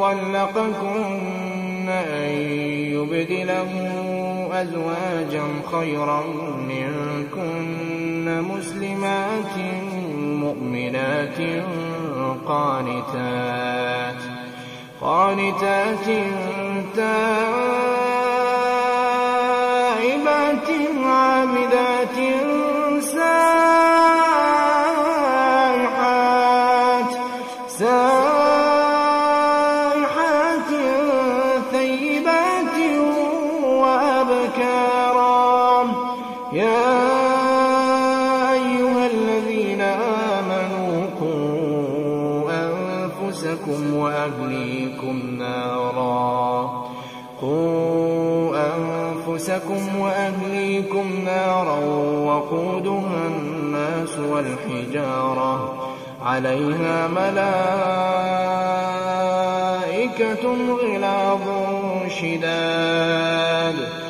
طلقكن أن يبدله أزواجا خيرا منكن مسلمات مؤمنات قانتات قانتات تائبات أبكارا يا أيها الذين آمنوا قوا أنفسكم وأهليكم نارا. قوا أنفسكم وأهليكم نارا وقودها الناس والحجارة. عليها ملائكة غلاظ شداد.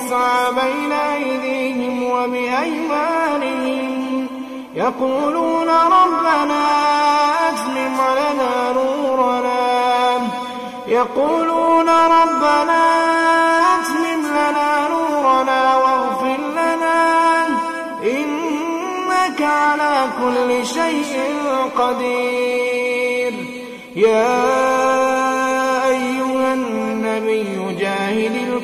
يسعى بين أيديهم وبأيمانهم يقولون ربنا أسلم لنا نورنا يقولون ربنا أسلم لنا نورنا واغفر لنا إنك على كل شيء قدير يا